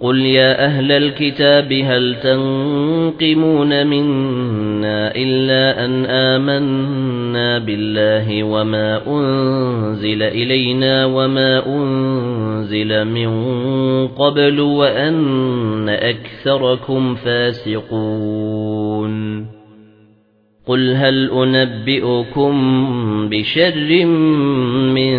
قُلْ يَا أَهْلَ الْكِتَابِ هَلْ تَنقِمُونَ مِنَّا إِلَّا أَن آمَنَّا بِاللَّهِ وَمَا أُنزِلَ إِلَيْنَا وَمَا أُنزِلَ مِن قَبْلُ وَأَنَّ أَكْثَرَكُمْ فَاسِقُونَ قُلْ هَلْ أُنَبِّئُكُم بِشَرٍّ مِّن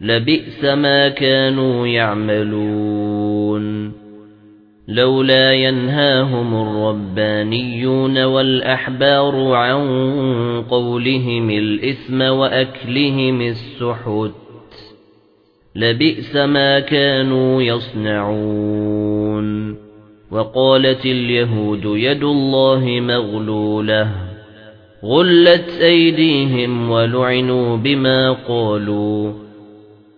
لبئس ما كانوا يعملون. لولا ينهاهم الربانيون والأحبار عن قولهم الإثم وأكلهم السحت. لبئس ما كانوا يصنعون. وقالت اليهود يد الله مغلولة. غلت أيديهم ولعنوا بما قالوا.